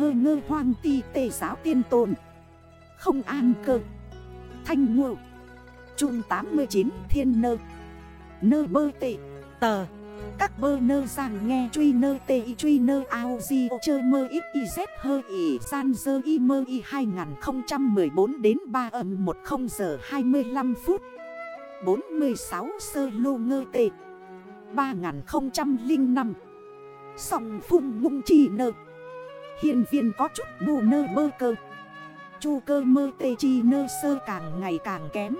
hơ ngơ hoang ti tề giáo tiên tồn. Không an cơ. Thanh ngộ. Trung 89 thiên nơ. Nơ bơ tệ. Tờ. Các bơ nơ rằng nghe truy nơ tê y truy nơ ao di ô chơ mơ ít y z hơ y san dơ y mơ y 2014 đến 3 âm 10 giờ 25 phút. 46 sơ lô ngơ tệ. 3005 Sòng phung ngung chi nơ. Hiện viên có chút bù nơ bơ cơ. Chu cơ mơ tê chi nơ sơ càng ngày càng kém.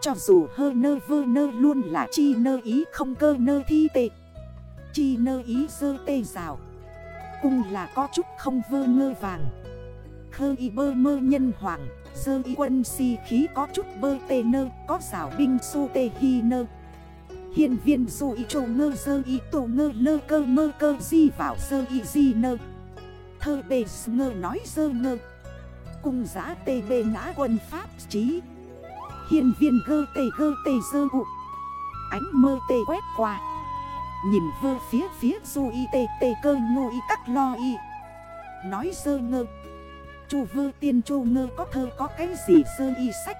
Cho dù hơ nơ vơ nơ luôn là chi nơ ý không cơ nơ thi tê. Chi nơ ý sơ tê rào. Cung là có chút không vơ ngơ vàng. Khơ y bơ mơ nhân hoàng Sơ y quân si khí có chút bơ tê nơ, Có rào binh su tê hi nơ. Hiện viên dù y trô ngơ sơ y tổ ngơ lơ cơ mơ cơ di vào sơ y di nơ. Thơ bê ngơ nói sơ ngơ. Cung giã tê bê ngã quân pháp trí. Hiên viên gơ tê gơ tê dơ ụ Ánh mơ tê quét qua. Nhìn vơ phía phía du y tê tê cơ ngô y cắt lo y. Nói sơ ngơ. Chu vơ tiên chu ngơ có thơ có cái gì sơ y sách?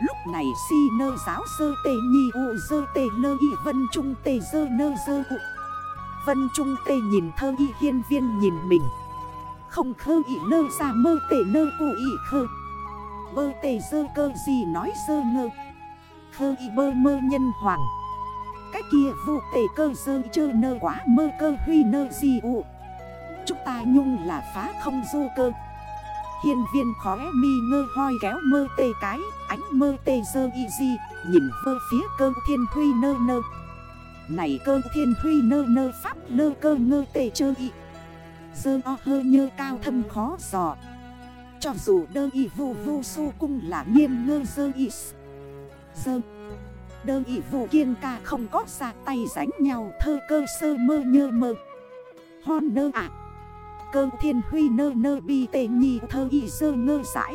Lúc này si nơ giáo sơ tê nhi u sơ tê lơ y vân trung tê sơ nơ sơ ụ Vân trung tê nhìn thơ y hiên viên nhìn mình. Không khơ ị nơ ra mơ tê nơ cụ ị khơ Bơ tê sơ cơ gì nói sơ ngơ. Khơ ị bơ mơ nhân hoàng. Cái kia vụ tê cơ sơ chơ nơ quá mơ cơ huy nơ gì ụ. Chúng ta nhung là phá không du cơ. Hiên viên khóe mi ngơ hoi kéo mơ tê cái, Ánh mơ tê dơ y di Nhìn vơ phía cơ thiên huy nơ nơ. Này cơ thiên huy nơ nơ pháp nơ cơ ngơ tê chơ y. Dơ o hơ nhơ cao thâm khó giò Cho dù đơ y vu vu su cung là nghiêm ngơ dơ y Dơ. Đơ y vu kiên ca không có ra tay ránh nhau Thơ cơ sơ mơ nhơ mơ. Hon nơ ạ. Cơ thiên huy nơ nơ bi tê nhi thơ y sơ ngơ giải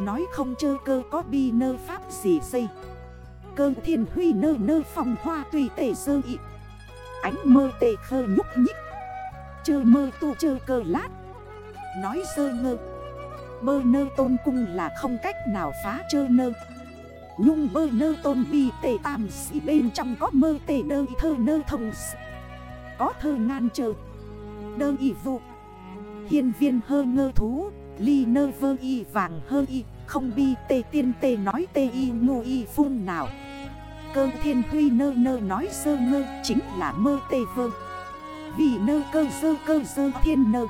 Nói không chơ cơ có bi nơ pháp gì xây Cơ thiên huy nơ nơ phòng hoa tùy tê sơ y. Ánh mơ tê khơ nhúc nhích. Chơ mơ tu chơ cơ lát. Nói sơ ngơ. Bơ nơ tôn cung là không cách nào phá chơ nơ. Nhung bơ nơ tôn bi tê tam sĩ bên trong có mơ tê đơ thơ nơ thông Có thơ ngan chơ. Đơ y vụ. Hiên viên hơ ngơ thú. Ly nơ vơ y vàng hơ y. Không bi tê tiên tê nói tê y ngu y phun nào. Cơ thiên huy nơ nơ nói sơ ngơ Chính là mơ tê vơ. Vì nơ cơ sơ cơ sơ thiên nơ.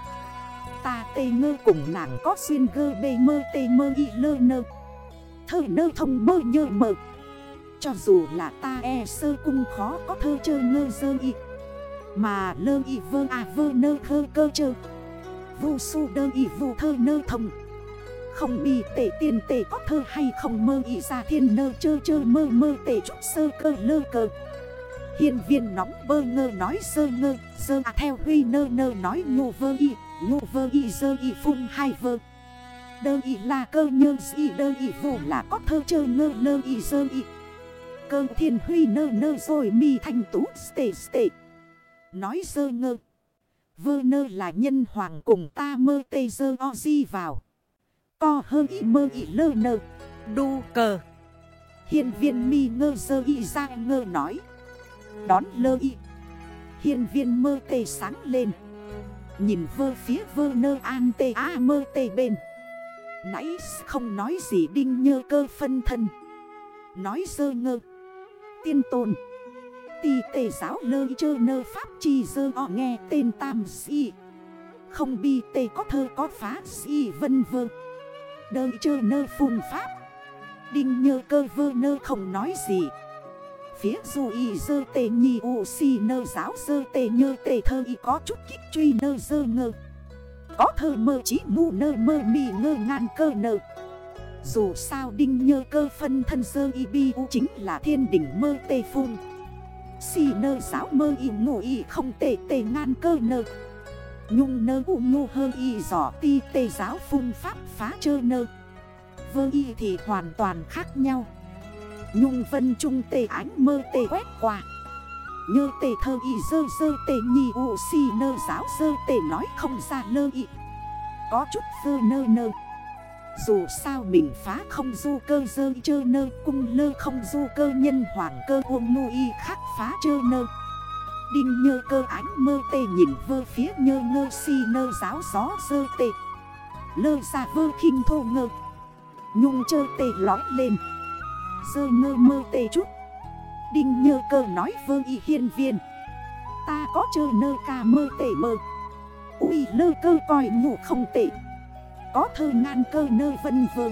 Ta tê ngơ cùng nàng có xuyên gơ bê mơ tê mơ y lơ nơ. Thơ nơ thông mơ nhơ mơ Cho dù là ta e sơ cung khó có thơ chơ ngơ sơ y. Mà lơ y vơ à vơ nơ khơ cơ chơ. Vu su đơ y vu thơ nơ thông. Không bị tệ tiền tệ có thơ hay không mơ y ra thiên nơ chơ chơ mơ mơ tệ chút sơ cơ lơ cơ Hiền viên nóng bơ ngơ nói sơ ngơ, Sơ à theo huy nơ nơ nói ngô vơ y, Ngô vơ y sơ y phun hai vơ Đơ y là cơ nhơ, y đơ y vô là có thơ chơ ngơ, nơ y sơ y Cơ thiên huy nơ nơ rồi mi thành tú stê stê Nói sơ ngơ Vơ nơ là nhân hoàng cùng ta mơ tê dơ o di vào. Co hơ y mơ y lơ nơ. Đu cờ. Hiền viên mi ngơ dơ y ra ngơ nói. Đón lơ y. Hiền viên mơ tê sáng lên. Nhìn vơ phía vơ nơ an tê a mơ tê bên. Nãy không nói gì đinh nhơ cơ phân thân. Nói dơ ngơ. Tiên tôn. Tì tê giáo lơ chơ nơ pháp chi dơ o nghe tên tam si Không bi tê có thơ có phá si vân vơ Đơ chơ nơ phun pháp Đinh nhơ cơ vơ nơ không nói gì Phía dù y dơ tề nhi u si nơ giáo dơ tề nhơ tề thơ y có chút kích truy nơ dơ ngơ. Có thơ mơ chí mù nơ mơ mì ngơ ngàn cơ nơ. Dù sao đinh nhơ cơ phân thân dơ y bi u chính là thiên đỉnh mơ tê phun. Si nơ giáo mơ y ngủ y không tê tề ngàn cơ nơ. Nhung nơ u ngu hơ y giỏ ti tề giáo phung pháp phá chơ nơ. Vơ y thì hoàn toàn khác nhau. Nhung vân trung tề ánh mơ tề quét qua. Nhơ tề thơ y dơ dơ tề nhì u si nơ giáo dơ tề nói không ra lơ y. Có chút dơ nơ nơ. Dù sao mình phá không du cơ dơ chơ nơ, Cung lơ không du cơ nhân hoàng cơ ôm nu y khắc phá chơ nơ. Đinh nhơ cơ ánh mơ tê nhìn vơ phía nhơ ngơ si nơ giáo gió dơ tê. Lơ ra vơ khinh thô ngơ. Nhung chơ tê lói lên. Dơ ngơ mơ tê chút. Đinh nhơ cơ nói vơ y hiên viên. Ta có chơ nơ ca mơ tê mơ. Ui lơ cơ coi ngủ không tệ Có thơ ngan cơ nơ vân vơ.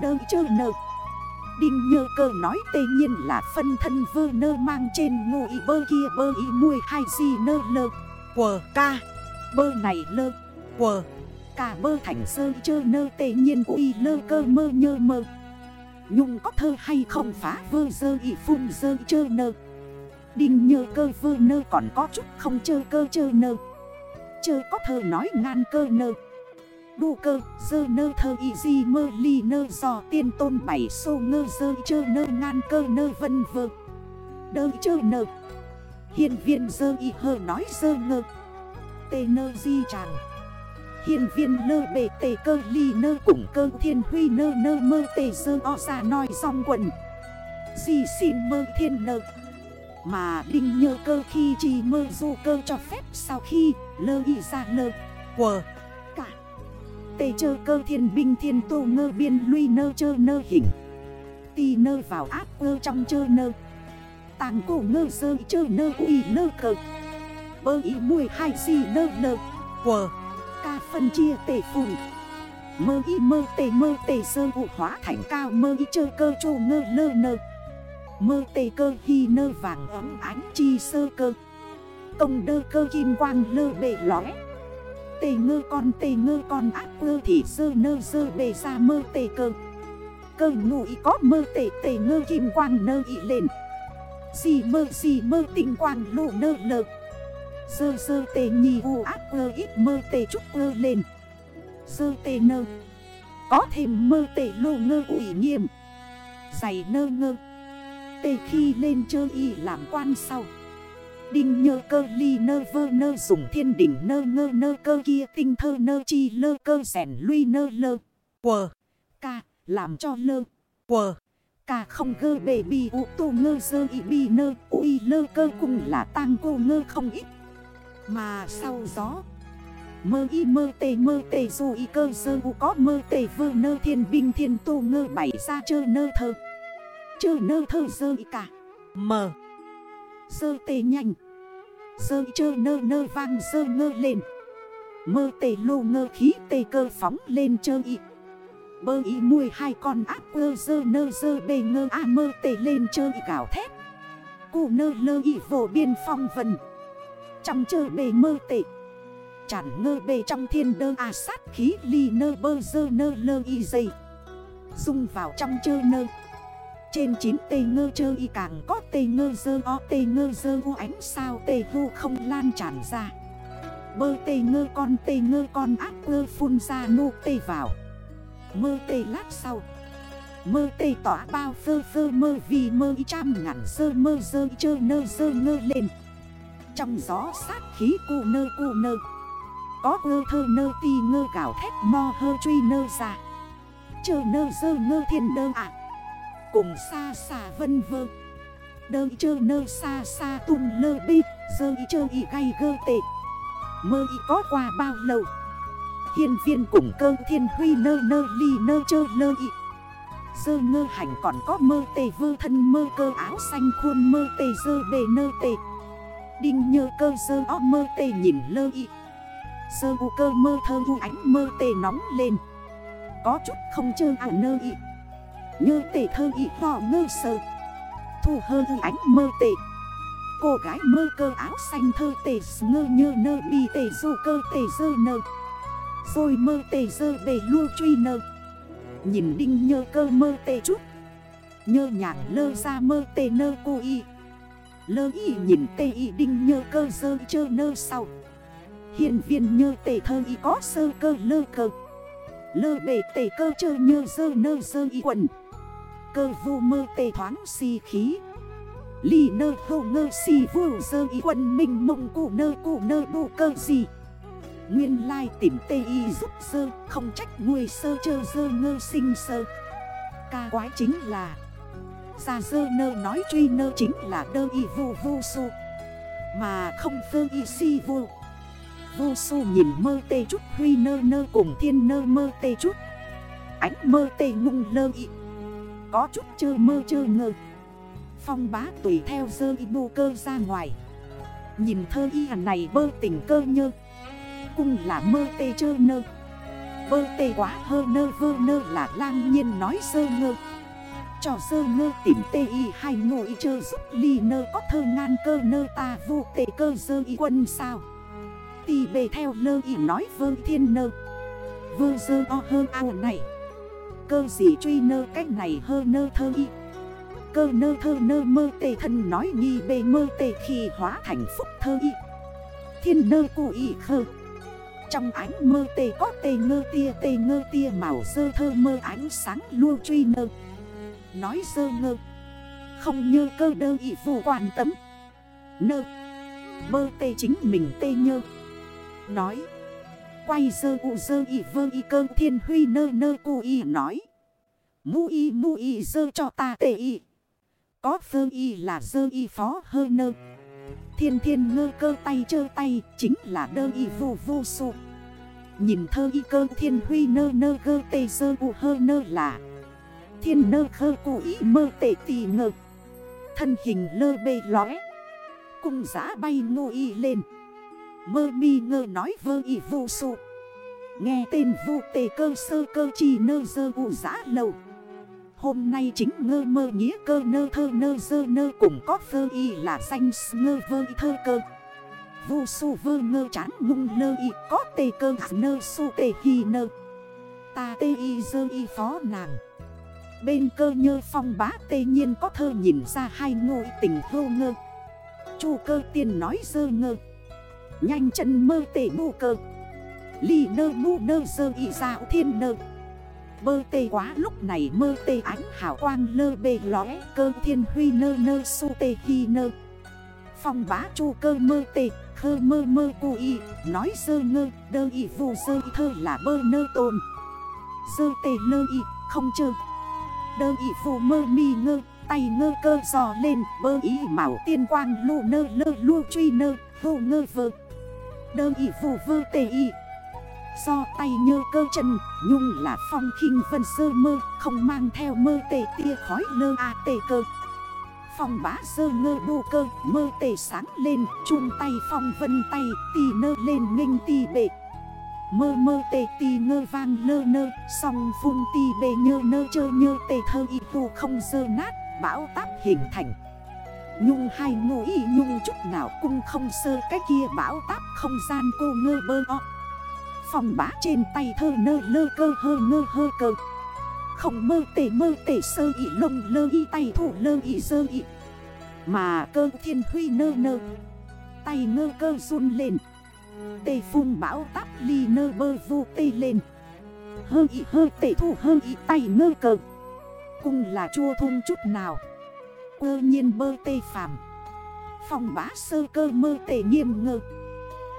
Đơ chơ nơ. Đinh nhơ cơ nói tê nhiên là phân thân vơ nơ mang trên ngụ y bơ kia bơ y muôi hai gì nơ lơ. Quờ ca. Bơ này lơ. Quờ. Cả bơ thành sơ chơ nơ tê nhiên uy lơ cơ mơ nhơ mơ Nhung có thơ hay không phá vơ dơ y phun dơ chơ nơ. Đinh nhơ cơ vơ nơ còn có chút không chơ cơ chơ nơ. Chơ có thơ nói ngan cơ nơ. Đu cơ dơ nơ thơ y di mơ ly nơ do tiên tôn bảy sô ngơ dơ chơ nơ ngan cơ nơ vân vơ. Đơ chơ nơ. Hiền viên dơ y hơ nói dơ ngơ. Tê nơ di chàng Hiền viên lơ bề tề cơ ly nơ cùng cơ thiên huy nơ nơ mơ tề dơ o ra nói song quần. Di xin mơ thiên nơ Mà đinh nhơ cơ khi chỉ mơ du cơ cho phép sau khi lơ y ra lơ. Quờ. Cả. Tề chơ cơ thiên binh thiên tô ngơ biên lui nơ chơ nơ hình. Tì nơ vào áp cơ trong chơ nơ. Tàng cổ ngơ dơ chơ nơ uy nơ cờ. Bơ ý mùi hai si nơ nơ Quờ. Ca phân chia tề phùn. Mơ y mơ tề mơ tề sơ vụ hóa thành cao, mơ y chơ cơ chô ngơ lơ nơ. Mơ tề cơ hy nơ vàng ấm ánh chi sơ cơ. Công đơ cơ kim quang lơ bề lóe Tề ngơ con tề ngơ con ác cơ thì sơ nơ sơ bề ra mơ tề cơ. Cơ ngụ có mơ tề tề ngơ kim quang nơ y lên. Xì mơ xì mơ tình quang lộ nơ lợp Sơ sơ tê nhì u ác ơ ít mơ tê trúc ơ lên Sơ tê nơ. Có thêm mơ tê lô ngơ ủy nghiêm Giày nơ ngơ. Tê khi lên chơi y làm quan sau. Đinh nhơ cơ ly nơ vơ nơ dùng thiên đỉnh nơ ngơ nơ cơ kia tinh thơ nơ chi lơ cơ sẻn lui nơ lơ. Quờ. Ca làm cho lơ. Quờ. Ca không gơ bề bi u tô ngơ dơ y bi nơ. Ui lơ cơ cùng là tang cô ngơ không ít. Mà sau gió. Mơ y mơ tê mơ tê dù y cơ sơ u có mơ tê vơ nơ thiên binh thiên tô ngơ bảy ra chơ nơ thơ. Chơ nơ thơ sơ y cả. Mờ. Sơ tê nhanh. Sơ chơ nơ nơ vang sơ ngơ lên. Mơ tê lô ngơ khí tê cơ phóng lên chơ y. Bơ y nuôi hai con áp ơ sơ nơ sơ bê ngơ a mơ tê lên chơ y gạo thét. Cụ nơ lơ y vổ biên phong vần trong chơ bề mơ tệ. Chản ngơ bề trong thiên đơ à sát khí ly nơ bơ dơ nơ lơ y dây Dung vào trong chơ nơ. Trên chín tê ngơ chơ y càng có tê ngơ dơ o, tê ngơ dơ u ánh sao tê vu không lan tràn ra. Bơ tê ngơ con, tê ngơ con ác ngơ phun ra nô tê vào. Mơ tê lát sau. Mơ tê tỏa bao phơ phơ mơ vì mơ y trăm ngàn sơ mơ dơ chơ nơ dơ ngơ lên. Trong gió sát khí cu nơ cu nơ. Có ơ thơ nơ ti ngơ gạo thét mo hơ truy nơ ra. Chơ nơ dơ ngơ thiên đơ ạ. Cùng xa xa vân vơ. Đơ chơ nơ xa xa tung nơ bi Dơ y chơ y gay gơ tệ. Mơ y có qua bao lâu? Hiên viên cùng cơ thiên huy nơ nơ ly nơ chơ nơ y. Dơ ngơ hành còn có mơ tề vơ thân mơ cơ áo xanh khuôn mơ tề dơ bề nơ tề Đinh nhơ cơ sơ o mơ tê nhìn lơ y. Sơ u cơ mơ thơ u ánh mơ tê nóng lên. Có chút không chơ à nơ y. Nhơ tê thơ y to ngơ sơ. Thu hơ u ánh mơ tê. Cô gái mơ cơ áo xanh thơ tê ngơ nhơ nơ bi tê du cơ tê dơ nơ. Rồi mơ tê dơ bề lua truy nơ. Nhìn đinh nhơ cơ mơ tê chút. Nhơ nhạc lơ ra mơ tê nơ cô y. Lơ y nhìn tê y đinh nhơ cơ dơ chơ nơ sau. Hiện viên nhơ tê thơ y có sơ cơ lơ cơ. Lơ bề tê cơ chơ nhơ dơ nơ dơ y quần. Cơ vu mơ tê thoáng si khí. Lì nơ hô ngơ si vu dơ y quần mình mộng cụ nơ cụ nơ bu cơ gì. Nguyên lai tìm tê y giúp sơ Không trách người sơ chơ dơ ngơ sinh sơ. Ca quái chính là ra dơ nơ nói truy nơ chính là đơ y vu vu su. Mà không phơ y si vu Vu su nhìn mơ tê chút, huy nơ nơ cùng thiên nơ mơ tê chút. Ánh mơ tê ngung lơ y. Có chút chơ mơ chơ ngơ. Phong bá tùy theo dơ y bu cơ ra ngoài. Nhìn thơ y hẳn này bơ tình cơ nhơ. Cung là mơ tê chơ nơ. Bơ tê quá hơ nơ vơ nơ là lang nhiên nói sơ ngơ. Cho sơ ngơ tìm tê y hay ngồi chơ giúp ly nơ có thơ ngan cơ nơ ta vu tê cơ sơ y quân sao. Tì bề theo lơ y nói vơ thiên nơ. Vơ sơ o hơ ao này. Cơ gì truy nơ cách này hơ nơ thơ y. Cơ nơ thơ nơ mơ tê thân nói nghi bề mơ tê khi hóa thành phúc thơ y. Thiên nơ cụ y khơ. Trong ánh mơ tê có tê ngơ tia tê ngơ tia màu sơ thơ mơ ánh sáng lua truy nơ. Nói dơ ngơ. Không như cơ đơ y vô quan tâm. Nơ. Mơ tê chính mình tê nhơ. Nói. Quay dơ u dơ y vơ y cơ thiên huy nơ nơ cu y nói. Mu y mu y dơ cho ta tê y Có sơ y là dơ y phó hơ nơ. Thiên thiên ngơ cơ tay chơ tay Chính là đơ y vô vô sụ Nhìn thơ y cơ thiên huy nơ nơ gơ tê dơ u hơ nơ là Thiên nơ khơ cụ ý mơ tệ tì ngơ Thân hình lơ bê lóe Cung giã bay ngô y lên. Mơ mi ngơ nói vơ y vô sụ Nghe tên vô tề cơ sơ cơ chi nơ dơ u giã lâu Hôm nay chính ngơ mơ nghĩa cơ nơ thơ nơ dơ nơ cũng có vơ y là danh ngơ vơ y thơ cơ. Vô su vơ ngơ chán ngung nơ y có tề cơ nơ su tề hi nơ. Ta tê y dơ y phó nàng. Bên cơ nhơ phong bá tê nhiên có thơ nhìn ra hai ngôi tình vô ngơ. Chu cơ tiên nói dơ ngơ. Nhanh chân mơ tể bu cơ. Ly nơ mu nơ dơ y dạo thiên nơ. Bơ tê quá lúc này mơ tê ánh hào quang lơ bê lóe Cơ thiên huy nơ nơ su tê hi nơ. Phong bá chu cơ mơ tê, Khơ mơ mơ cu y, Nói dơ ngơ, đơ y vù dơ y thơ là bơ nơ tồn Dơ tê lơ y, không chơ. Đơ ý phù mơ mi ngơ, Tay ngơ cơ giò lên, bơ ý mạo tiên quang lụ nơ lơ lu truy nơ Vô ngơ vơ. Đơ ý phù vơ tề ý Do tay nhơ cơ chân, Nhung là phong khinh vân sơ mơ, Không mang theo mơ tề tia khói lơ a tê cơ. Phong bá sơ ngơ bù cơ, Mơ tề sáng lên, Chung tay phong vân tay, Tì nơ lên nghênh tì bệ. Mơ mơ tê tì ngơ vang lơ nơ, Song phung tì bê nhơ nơ chơ nhơ tê thơ y tu không dơ nát, Bão táp hình thành. Nhung hai ngô y nhung chút nào cung không sơ, cái kia bão táp không gian cô ngơ bơ o. Phòng bá trên tay thơ nơ lơ cơ hơ ngơ hơ cơ. Không mơ tể mơ tể sơ y lông lơ y tay thủ lơ y sơ y. Mà cơ thiên huy nơ nơ. Tay ngơ cơ run lên. Tê phun bão táp ly nơ bơ vu tê lên. Hơ y hơ tê thu hơ y tay ngơ cờ. Cung là chua thun chút nào. Cơ nhiên bơ tê phàm. Phòng bá sơ cơ mơ tê nghiêm ngơ.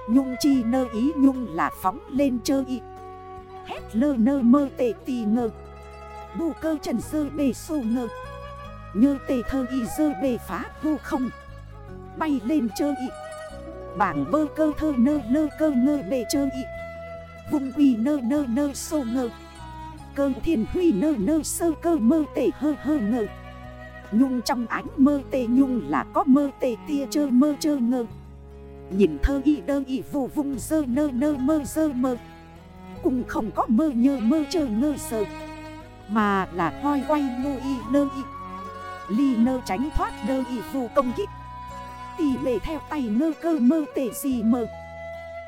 Nhung chi nơ ý nhung là phóng lên chơ y. Hét lơ nơ mơ tê tì ngơ. Bù cơ trần sơ bề sô ngơ. Nhơ tê thơ y sơ bề phá vô không. Bay lên chơ y. Bảng bơ cơ thơ nơ nơ cơ ngơ bề chơ ị Vùng quỳ nơ nơ nơ sô ngơ. Cơ thiền huy nơ nơ sơ cơ mơ tê hơ hơ ngơ. Nhung trong ánh mơ tê nhung là có mơ tê tia chơ mơ chơ ngơ. Nhìn thơ y đơ y vụ vùng dơ nơ nơ mơ dơ mơ. Cũng không có mơ nhơ mơ chơ ngơ sơ Mà là hoi quay ngô y nơ y. Ly nơ tránh thoát đơ y vụ công kích. Tì lệ theo tay nơ cơ mơ tê gì mơ.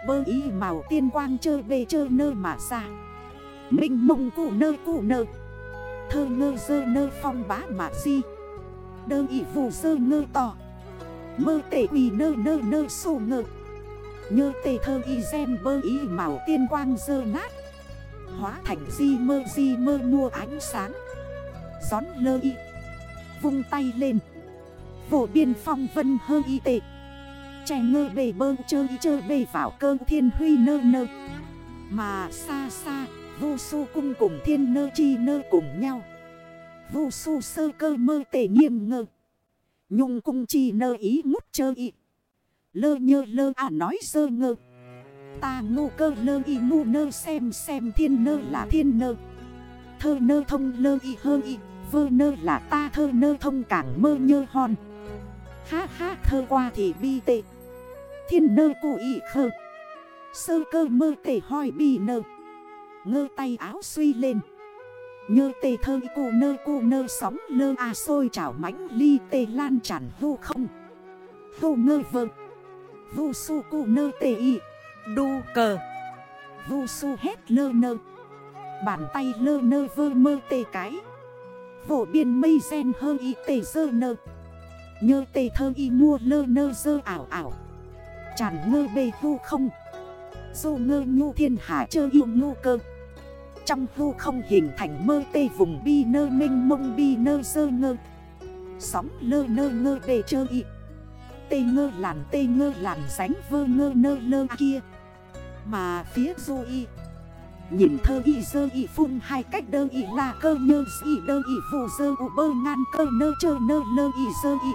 Bơ y màu tiên quang chơi về chơi nơ mà ra. Minh mông cụ nơ cụ nơ. Thơ ngơ dơ nơ phong bá mà di. Đơ ý vù dơ ngơ tỏ Mơ tể quỳ nơ nơ nơ sổ ngơ. Nhơ tề thơ y xem bơ ý màu tiên quang dơ nát Hóa thành di mơ di mơ mua ánh sáng. Gión lơ y. Vung tay lên. Vô biên phong vân hơ y tệ. Trẻ ngơ bề bơ, chơ y chơ bề vào cơ thiên huy nơ nơ. Mà xa xa, Vô su cung cùng thiên nơ chi nơ cùng nhau. Vô su sơ cơ mơ tề nghiêm ngơ. Nhung cung chi nơ ý ngút chơ y. Lơ nhơ lơ à nói sơ ngơ. Ta ngu cơ lơ y, ngu nơ xem xem thiên nơ là thiên nơ. Thơ nơ thông, lơ y, hơ y. Vơ nơ là ta, thơ nơ thông cảng mơ nhơ hòn. Ha ha, thơ qua thì bi tệ. Thiên nơ cụ y khơ. Sơ cơ mơ tể hoi bi nơ. Ngơ tay áo suy lên. Nhơ tê thơ cụ nơ cụ nơ sóng lơ à sôi chảo mãnh ly tê lan tràn hô không. Hô ngơ vơ. Vu su cụ nơ tê y. Đu cờ. Vu su hét lơ nơ. Bàn tay lơ nơ vơ mơ tê cái. Vổ biên mây sen hơ y tê dơ nơ. Nhơ tê thơ y mua lơ nơ dơ ảo ảo. Tràn ngơ bê vu không. Dô ngơ nhu thiên hạ chơ yêu ngu cơ. Trong vu không hình thành mơ tê vùng bi nơ minh mông bi nơ dơ ngơ. Sóng lơ nơ ngơ bê chơ y. Tê ngơ làn tê ngơ làn ránh vơ ngơ nơ lơ kia. Mà phía du y Nhìn thơ y dơ y phun hai cách đơ y là cơ nhơ y đơ y vù dơ u bơ ngan cơ nơ chơ nơ lơ y dơ y.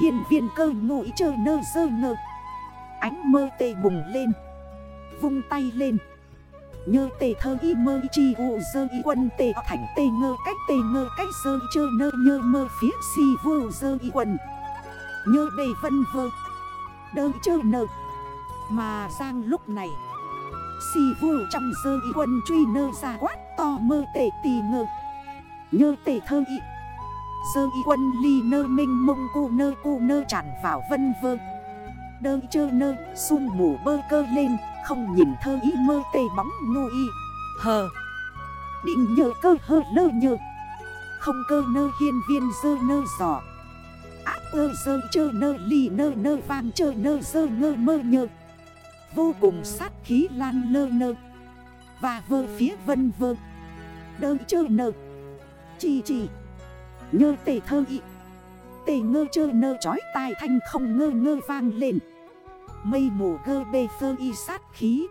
Hiện viện cơ ngụy chơ nơ dơ ngơ. Ánh mơ tê bùng lên. Vung tay lên. Nhơ tê thơ y mơ y chi u dơ y quân tê thành tê ngơ cách tê ngơ cách dơ y chơ nơ nhơ mơ phía si vu dơ y quân Nhơ bề vân vơ. Đơ y chơ nơ. Mà sang lúc này Si vu trong sơ y quân truy nơ ra quát to mơ tệ tì ngờ. Nhơ tệ thơ y. Sơ y quân ly nơ minh mông cu nơ cu nơ tràn vào vân vơ. Đơ chơ nơ Xung mù bơ cơ lên, Không nhìn thơ y mơ tê bóng ngu y. Hờ. Định nhờ cơ hơ lơ nhờ Không cơ nơ hiên viên dơ nơ giỏ Áp ơ dơ chơ nơ, ly nơ nơ vang chơ nơ, dơ ngơ mơ nhờ Vô cùng sát khí lan lơ nơ. Và vơ phía vân vơ. Đơ chơ nơ. Chi chi. Nhơ tề thơ y. Tề ngơ chơ nơ chói tai thanh không ngơ ngơ vang lên. Mây mù gơ bê phơ y sát khí.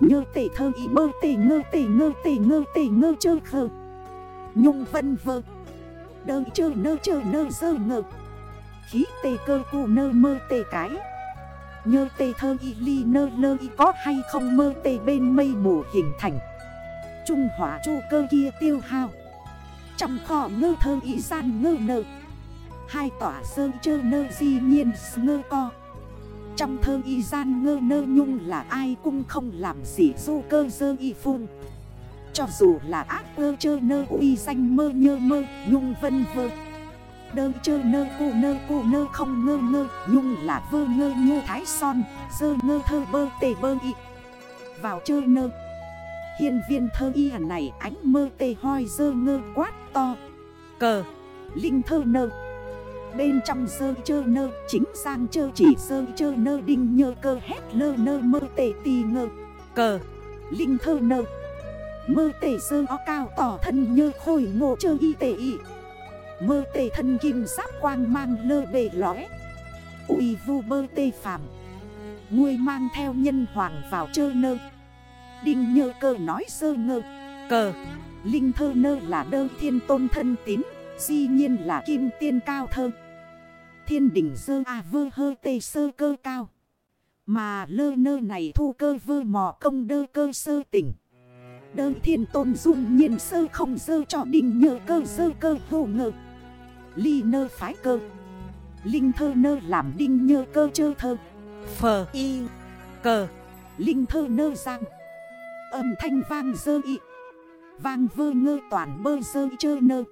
Nhơ tề thơ y bơ tề ngơ tề ngơ tề ngơ tề ngơ chơ khờ Nhung vân vơ. Đơ chơ nơ chơ nơ dơ ngơ. Khí tề cơ cụ nơ mơ tề cái. Nhơ tê thơ y ly nơ lơ y có hay không? Mơ tê bên mây mù hình thành. Trung hỏa chu cơ kia tiêu hao. Trong kho ngơ thơ y gian ngơ nơ Hai tỏa sơ chơ nơ di nhiên ngơ co. Trong thơ y gian ngơ nơ nhung là ai cũng không làm gì, du cơ dơ y phun. Cho dù là ác ơ chơ nơ, uy danh mơ nhơ mơ, nhung vân vơ. Đơ, chơ, nơ cụ nơ cụ nơ, không, ngơ ngơ. Nhung là vơ, ngơ nhu thái son. Dơ, ngơ, thơ, bơ, tề, bơ, y. Vào, chơ, nơ. Hiện viên, thơ, y này. Ánh mơ tề hoi, dơ, ngơ, quát, to. Cờ. Linh, thơ, nơ. Bên trong, dơ, chơ, nơ. Chính sang, chơ, chỉ, dơ, chơ, nơ. Đinh, nhơ, cơ, hét, lơ, nơ. Mơ tề tì, ngơ. Cờ. Linh, thơ, nơ. Mơ tề dơ ó cao tỏ thân, nhơ, khôi ngộ chơ, y tề y. Mơ tê thân kim giáp quang mang lơ bề lóe Ui vu bơ tê phàm. Ngươi mang theo nhân hoàng vào chơ nơ. Đinh nhơ cơ nói sơ ngơ. Cờ. Linh thơ nơ là đơ thiên tôn thân tín, Di nhiên là kim tiên cao thơ. Thiên đỉnh sơ à vơ hơ tê sơ cơ cao. Mà lơ nơ này thu cơ vơ mò công đơ cơ sơ tỉnh. Đơ thiên tôn dung nhiên sơ không sơ cho đỉnh nhờ cơ sơ cơ hồ ngờ Ly nơ phái cơ. Linh thơ nơ làm đinh nhơ cơ chơ thơ. Phờ y cờ. Linh thơ nơ giang. Âm thanh vang dơ y. Vang vơ ngơ toàn bơ dơ chơ nơ.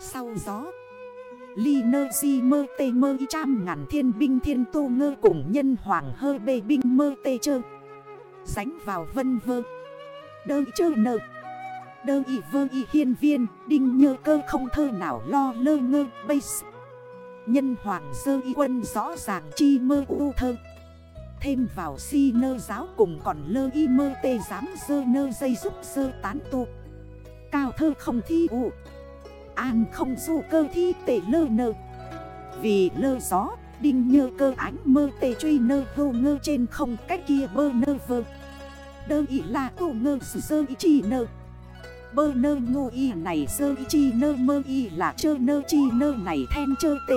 Sau gió, Ly nơ di mơ tê mơ y trăm ngàn thiên binh thiên tô ngơ cùng nhân hoàng hơ bê binh mơ tê chơ. Sánh vào vân vơ. Đơ chơ nơ. Đơ y vơ y hiên viên, Đinh nhơ cơ không thơ nào lo lơ ngơ, bây Nhân hoàng dơ y quân rõ ràng chi mơ u thơ. Thêm vào si nơ giáo cùng còn lơ y mơ tê dám dơ nơ dây giúp dơ tán tu. Cao thơ không thi u. An không du cơ thi tệ lơ nơ. Vì lơ gió, Đinh nhơ cơ ánh mơ tê truy nơ hô ngơ trên không cách kia bơ nơ vơ. Đơ ý là cô ngơ sơ ý chi nơ. Bơ nơ ngu y này sơ y chi nơ mơ y là chơ nơ chi nơ này then chơ tê.